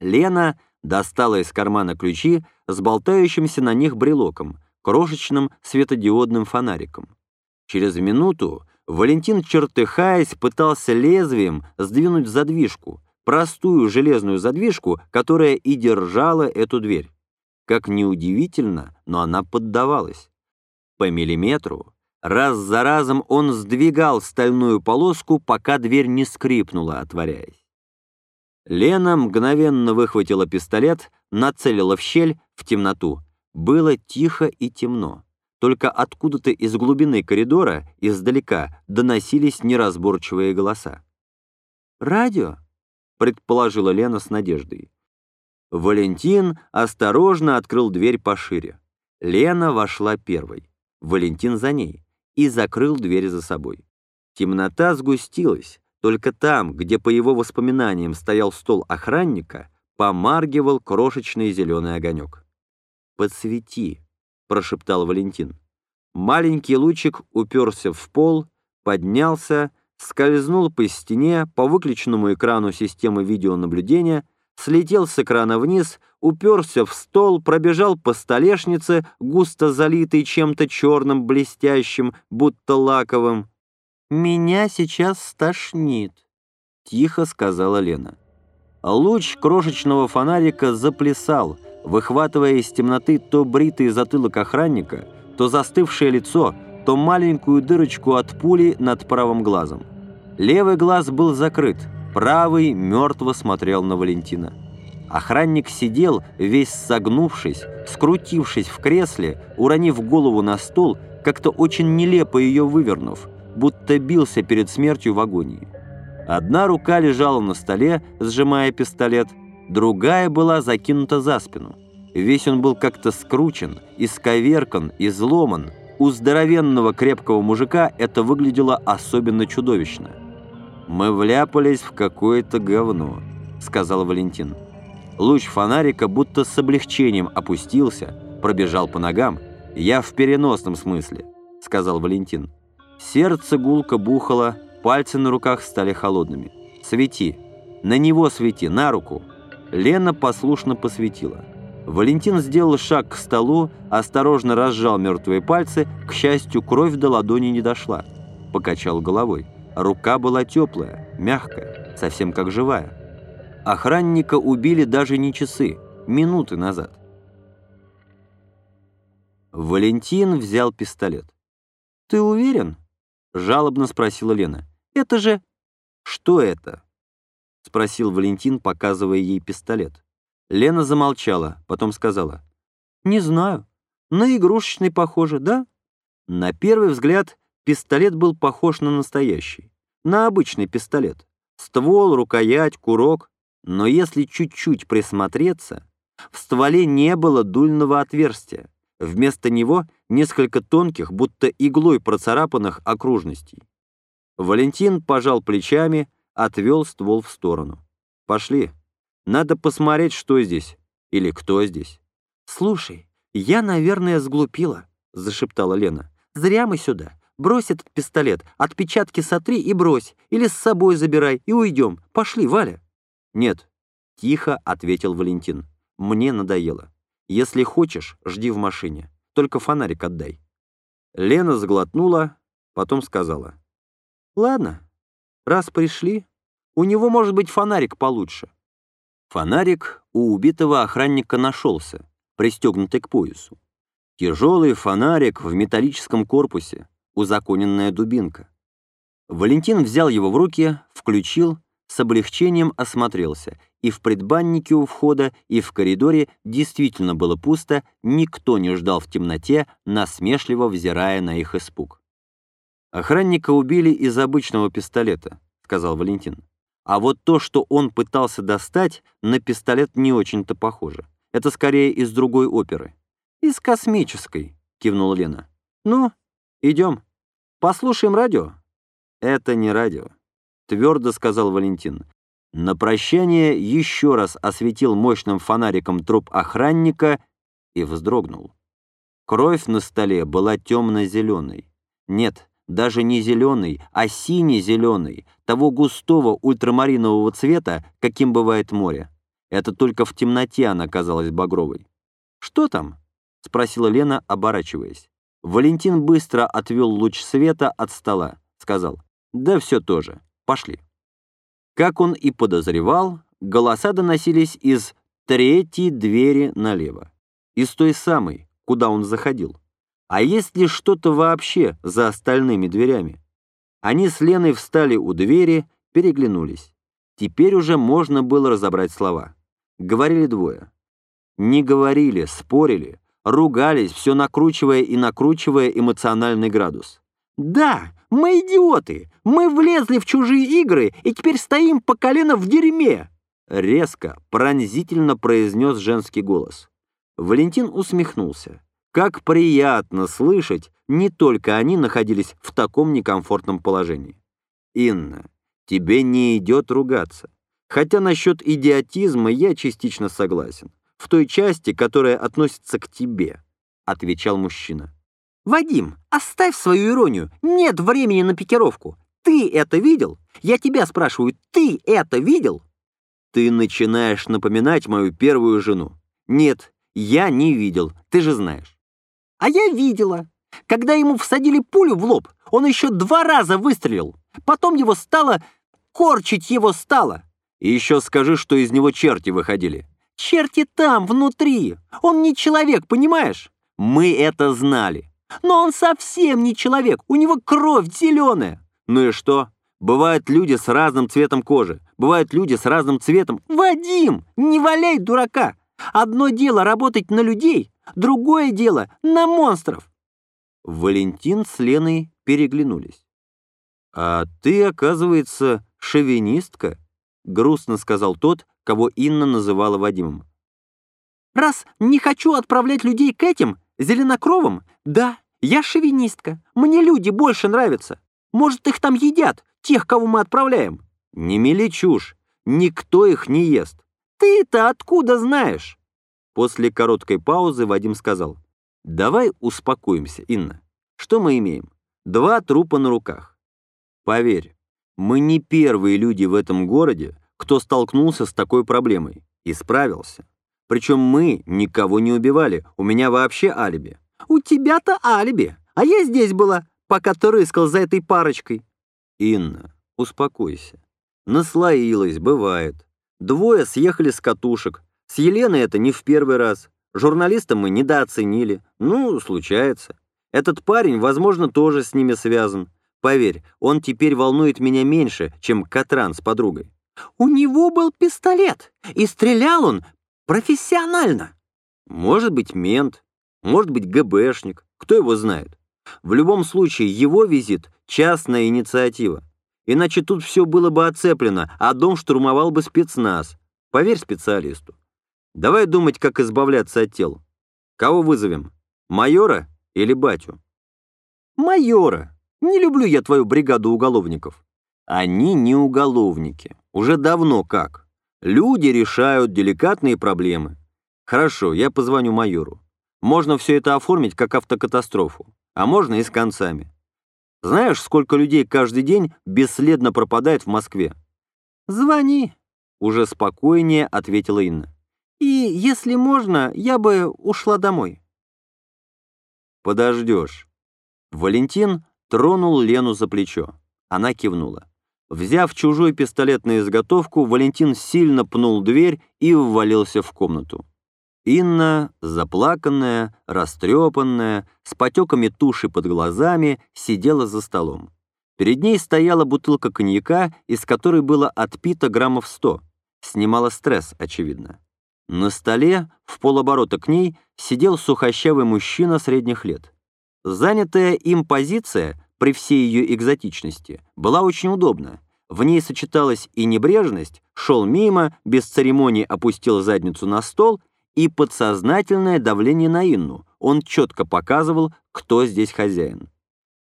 Лена достала из кармана ключи с болтающимся на них брелоком, крошечным светодиодным фонариком. Через минуту Валентин, чертыхаясь, пытался лезвием сдвинуть задвижку, простую железную задвижку, которая и держала эту дверь. Как неудивительно, но она поддавалась. По миллиметру, раз за разом он сдвигал стальную полоску, пока дверь не скрипнула, отворяясь. Лена мгновенно выхватила пистолет, нацелила в щель, в темноту. Было тихо и темно. Только откуда-то из глубины коридора, издалека, доносились неразборчивые голоса. «Радио?» — предположила Лена с надеждой. Валентин осторожно открыл дверь пошире. Лена вошла первой, Валентин за ней, и закрыл дверь за собой. Темнота сгустилась, только там, где по его воспоминаниям стоял стол охранника, помаргивал крошечный зеленый огонек. «Подсвети», прошептал Валентин. Маленький лучик уперся в пол, поднялся, скользнул по стене, по выключенному экрану системы видеонаблюдения, слетел с экрана вниз, уперся в стол, пробежал по столешнице, густо залитой чем-то черным, блестящим, будто лаковым. «Меня сейчас стошнит», — тихо сказала Лена. Луч крошечного фонарика заплясал — выхватывая из темноты то бритый затылок охранника, то застывшее лицо, то маленькую дырочку от пули над правым глазом. Левый глаз был закрыт, правый мертво смотрел на Валентина. Охранник сидел, весь согнувшись, скрутившись в кресле, уронив голову на стол, как-то очень нелепо ее вывернув, будто бился перед смертью в агонии. Одна рука лежала на столе, сжимая пистолет, другая была закинута за спину. Весь он был как-то скручен, исковеркан, изломан. У здоровенного крепкого мужика это выглядело особенно чудовищно. «Мы вляпались в какое-то говно», — сказал Валентин. Луч фонарика будто с облегчением опустился, пробежал по ногам. «Я в переносном смысле», — сказал Валентин. Сердце гулко бухало, пальцы на руках стали холодными. «Свети! На него свети, на руку!» Лена послушно посветила. Валентин сделал шаг к столу, осторожно разжал мертвые пальцы, к счастью, кровь до ладони не дошла. Покачал головой. Рука была теплая, мягкая, совсем как живая. Охранника убили даже не часы, минуты назад. Валентин взял пистолет. «Ты уверен?» — жалобно спросила Лена. «Это же...» «Что это?» — спросил Валентин, показывая ей пистолет. Лена замолчала, потом сказала. «Не знаю. На игрушечный похоже, да?» На первый взгляд пистолет был похож на настоящий. На обычный пистолет. Ствол, рукоять, курок. Но если чуть-чуть присмотреться, в стволе не было дульного отверстия. Вместо него несколько тонких, будто иглой процарапанных окружностей. Валентин пожал плечами, отвел ствол в сторону. «Пошли. Надо посмотреть, что здесь. Или кто здесь». «Слушай, я, наверное, сглупила», — зашептала Лена. «Зря мы сюда. Брось этот пистолет, отпечатки сотри и брось. Или с собой забирай и уйдем. Пошли, Валя». «Нет», — тихо ответил Валентин. «Мне надоело. Если хочешь, жди в машине. Только фонарик отдай». Лена сглотнула, потом сказала. «Ладно, раз пришли, у него может быть фонарик получше». Фонарик у убитого охранника нашелся, пристегнутый к поясу. Тяжелый фонарик в металлическом корпусе, узаконенная дубинка. Валентин взял его в руки, включил, с облегчением осмотрелся, и в предбаннике у входа, и в коридоре действительно было пусто, никто не ждал в темноте, насмешливо взирая на их испуг. Охранника убили из обычного пистолета сказал Валентин. А вот то, что он пытался достать, на пистолет не очень-то похоже. Это скорее из другой оперы. «Из космической», — кивнула Лена. «Ну, идем. Послушаем радио». «Это не радио», — твердо сказал Валентин. На прощание еще раз осветил мощным фонариком труп охранника и вздрогнул. Кровь на столе была темно-зеленой. Нет, даже не зеленый, а синий-зеленый, того густого ультрамаринового цвета, каким бывает море. Это только в темноте она казалась багровой. «Что там?» — спросила Лена, оборачиваясь. Валентин быстро отвел луч света от стола. Сказал, «Да все тоже. Пошли». Как он и подозревал, голоса доносились из третьей двери налево. Из той самой, куда он заходил. А есть ли что-то вообще за остальными дверями? Они с Леной встали у двери, переглянулись. Теперь уже можно было разобрать слова. Говорили двое. Не говорили, спорили, ругались, все накручивая и накручивая эмоциональный градус. «Да, мы идиоты! Мы влезли в чужие игры и теперь стоим по колено в дерьме!» Резко, пронзительно произнес женский голос. Валентин усмехнулся. Как приятно слышать, не только они находились в таком некомфортном положении. «Инна, тебе не идет ругаться. Хотя насчет идиотизма я частично согласен. В той части, которая относится к тебе, отвечал мужчина. Вадим, оставь свою иронию. Нет времени на пикировку. Ты это видел? Я тебя спрашиваю, ты это видел? Ты начинаешь напоминать мою первую жену. Нет, я не видел, ты же знаешь. А я видела. Когда ему всадили пулю в лоб, он еще два раза выстрелил. Потом его стало... Корчить его стало. И еще скажи, что из него черти выходили. Черти там, внутри. Он не человек, понимаешь? Мы это знали. Но он совсем не человек. У него кровь зеленая. Ну и что? Бывают люди с разным цветом кожи. Бывают люди с разным цветом. Вадим, не валяй дурака. Одно дело работать на людей, другое дело на монстров. Валентин с Леной переглянулись. «А ты, оказывается, шовинистка?» — грустно сказал тот, кого Инна называла Вадимом. «Раз не хочу отправлять людей к этим, зеленокровым, да, я шовинистка, мне люди больше нравятся. Может, их там едят, тех, кого мы отправляем?» «Не мели чушь, никто их не ест. Ты-то откуда знаешь?» После короткой паузы Вадим сказал, «Давай успокоимся, Инна. Что мы имеем? Два трупа на руках. Поверь, мы не первые люди в этом городе, кто столкнулся с такой проблемой и справился. Причем мы никого не убивали, у меня вообще алиби. У тебя-то алиби, а я здесь была, пока ты рыскал за этой парочкой. Инна, успокойся. Наслоилась, бывает. Двое съехали с катушек. С Еленой это не в первый раз. Журналиста мы недооценили. Ну, случается. Этот парень, возможно, тоже с ними связан. Поверь, он теперь волнует меня меньше, чем Катран с подругой. У него был пистолет, и стрелял он профессионально. Может быть, мент, может быть, ГБшник, кто его знает. В любом случае, его визит — частная инициатива. Иначе тут все было бы оцеплено, а дом штурмовал бы спецназ. Поверь специалисту. Давай думать, как избавляться от тел. Кого вызовем? Майора или батю? Майора. Не люблю я твою бригаду уголовников. Они не уголовники. Уже давно как. Люди решают деликатные проблемы. Хорошо, я позвоню майору. Можно все это оформить как автокатастрофу, а можно и с концами. Знаешь, сколько людей каждый день бесследно пропадает в Москве? Звони, уже спокойнее ответила Инна. И, если можно, я бы ушла домой. Подождешь. Валентин тронул Лену за плечо. Она кивнула. Взяв чужой пистолет на изготовку, Валентин сильно пнул дверь и ввалился в комнату. Инна, заплаканная, растрепанная, с потеками туши под глазами, сидела за столом. Перед ней стояла бутылка коньяка, из которой было отпито граммов сто. Снимала стресс, очевидно. На столе, в полоборота к ней, сидел сухощавый мужчина средних лет. Занятая им позиция при всей ее экзотичности, была очень удобна. В ней сочеталась и небрежность, шел мимо, без церемонии опустил задницу на стол, и подсознательное давление на Инну. Он четко показывал, кто здесь хозяин.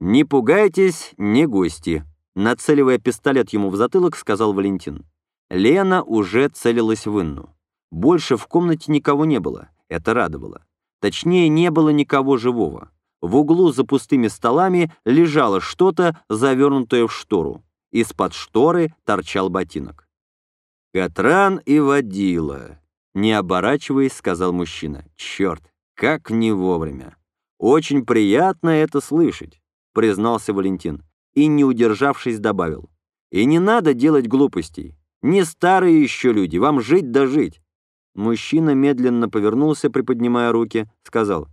«Не пугайтесь, не гости», — нацеливая пистолет ему в затылок, сказал Валентин. Лена уже целилась в Инну. Больше в комнате никого не было, это радовало. Точнее, не было никого живого. В углу за пустыми столами лежало что-то, завернутое в штору. Из-под шторы торчал ботинок. «Катран и водила», — не оборачиваясь, сказал мужчина. «Черт, как не вовремя! Очень приятно это слышать», — признался Валентин и, не удержавшись, добавил. «И не надо делать глупостей. Не старые еще люди, вам жить да жить». Мужчина медленно повернулся, приподнимая руки, сказал.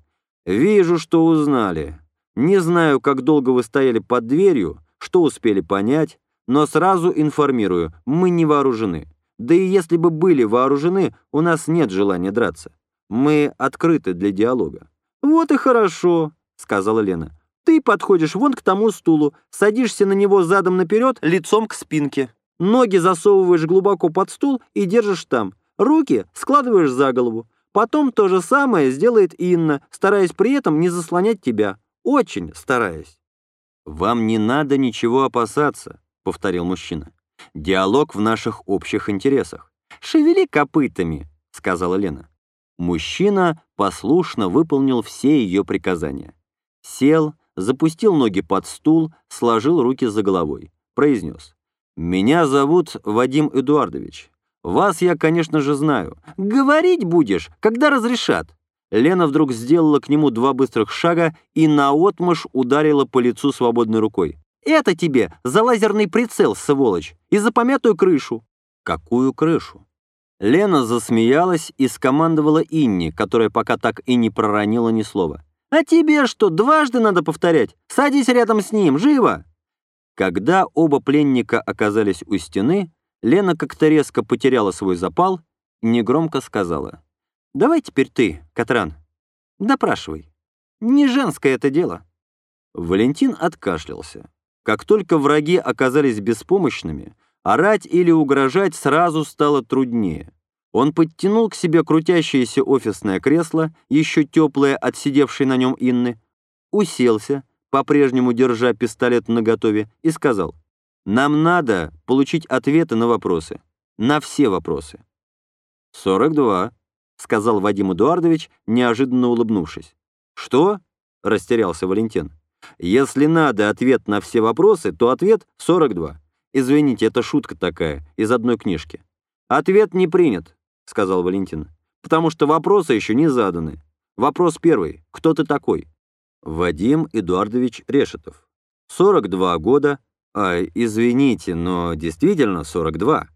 «Вижу, что узнали. Не знаю, как долго вы стояли под дверью, что успели понять, но сразу информирую, мы не вооружены. Да и если бы были вооружены, у нас нет желания драться. Мы открыты для диалога». «Вот и хорошо», — сказала Лена. «Ты подходишь вон к тому стулу, садишься на него задом наперед, лицом к спинке. Ноги засовываешь глубоко под стул и держишь там. Руки складываешь за голову. Потом то же самое сделает Инна, стараясь при этом не заслонять тебя. Очень стараясь». «Вам не надо ничего опасаться», — повторил мужчина. Диалог в наших общих интересах. «Шевели копытами», — сказала Лена. Мужчина послушно выполнил все ее приказания. Сел, запустил ноги под стул, сложил руки за головой. Произнес. «Меня зовут Вадим Эдуардович. Вас я, конечно же, знаю. Говорить будешь, когда разрешат». Лена вдруг сделала к нему два быстрых шага и наотмашь ударила по лицу свободной рукой. Это тебе за лазерный прицел, сволочь, и за помятую крышу». «Какую крышу?» Лена засмеялась и скомандовала Инне, которая пока так и не проронила ни слова. «А тебе что, дважды надо повторять? Садись рядом с ним, живо!» Когда оба пленника оказались у стены, Лена как-то резко потеряла свой запал и негромко сказала. «Давай теперь ты, Катран, допрашивай. Не женское это дело». Валентин откашлялся. Как только враги оказались беспомощными, орать или угрожать сразу стало труднее. Он подтянул к себе крутящееся офисное кресло, еще теплое от сидевшей на нем Инны, уселся, по-прежнему держа пистолет наготове, и сказал, «Нам надо получить ответы на вопросы. На все вопросы». «Сорок два», — сказал Вадим Эдуардович, неожиданно улыбнувшись. «Что?» — растерялся Валентин. Если надо ответ на все вопросы, то ответ 42. Извините, это шутка такая, из одной книжки. Ответ не принят, сказал Валентин, потому что вопросы еще не заданы. Вопрос первый. Кто ты такой? Вадим Эдуардович Решетов. 42 года. Ай, извините, но действительно 42.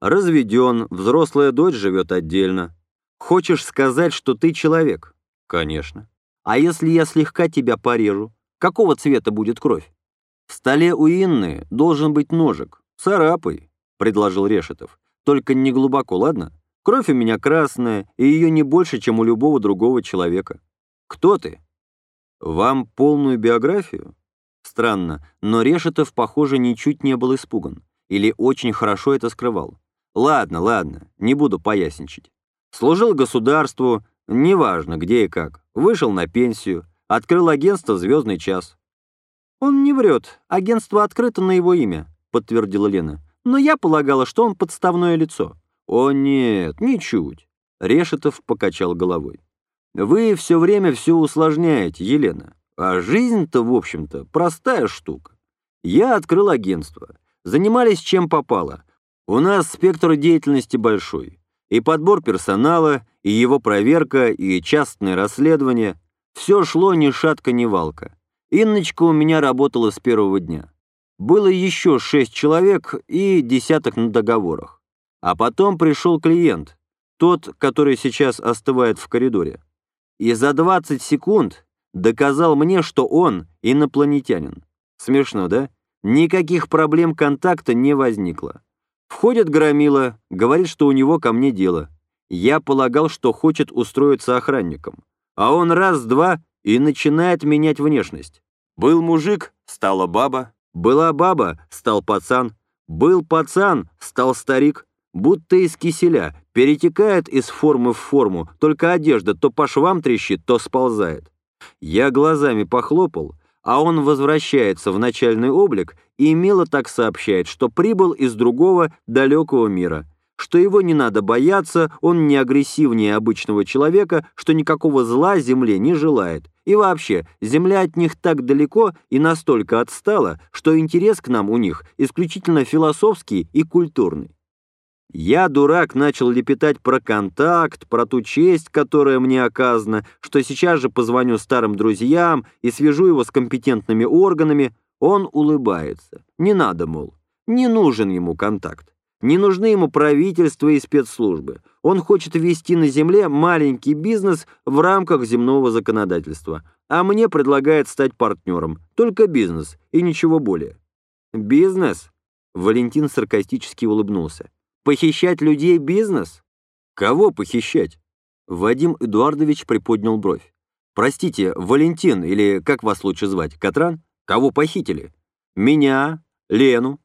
Разведен, взрослая дочь живет отдельно. Хочешь сказать, что ты человек? Конечно. А если я слегка тебя порежу? Какого цвета будет кровь? В столе у Инны должен быть ножик. Царапай, предложил Решетов. Только не глубоко, ладно? Кровь у меня красная, и ее не больше, чем у любого другого человека. Кто ты? Вам полную биографию? Странно, но Решетов, похоже, ничуть не был испуган. Или очень хорошо это скрывал. Ладно, ладно, не буду поясничать. Служил государству, неважно где и как. Вышел на пенсию, Открыл агентство «Звездный час». «Он не врет. Агентство открыто на его имя», — подтвердила Лена. «Но я полагала, что он подставное лицо». «О нет, ничуть», — Решетов покачал головой. «Вы все время все усложняете, Елена. А жизнь-то, в общем-то, простая штука. Я открыл агентство. Занимались чем попало. У нас спектр деятельности большой. И подбор персонала, и его проверка, и частное расследование — все шло ни шатка, ни валка. Инночка у меня работала с первого дня. Было еще шесть человек и десяток на договорах. А потом пришел клиент, тот, который сейчас остывает в коридоре. И за 20 секунд доказал мне, что он инопланетянин. Смешно, да? Никаких проблем контакта не возникло. Входит Громила, говорит, что у него ко мне дело. Я полагал, что хочет устроиться охранником а он раз-два и начинает менять внешность. Был мужик, стала баба, была баба, стал пацан, был пацан, стал старик, будто из киселя, перетекает из формы в форму, только одежда то по швам трещит, то сползает. Я глазами похлопал, а он возвращается в начальный облик и мило так сообщает, что прибыл из другого далекого мира — что его не надо бояться, он не агрессивнее обычного человека, что никакого зла Земле не желает. И вообще, Земля от них так далеко и настолько отстала, что интерес к нам у них исключительно философский и культурный. Я, дурак, начал лепетать про контакт, про ту честь, которая мне оказана, что сейчас же позвоню старым друзьям и свяжу его с компетентными органами. Он улыбается. Не надо, мол. Не нужен ему контакт. Не нужны ему правительство и спецслужбы. Он хочет вести на земле маленький бизнес в рамках земного законодательства. А мне предлагает стать партнером. Только бизнес и ничего более. Бизнес? Валентин саркастически улыбнулся. Похищать людей бизнес? Кого похищать? Вадим Эдуардович приподнял бровь. Простите, Валентин, или как вас лучше звать, Катран? Кого похитили? Меня, Лену,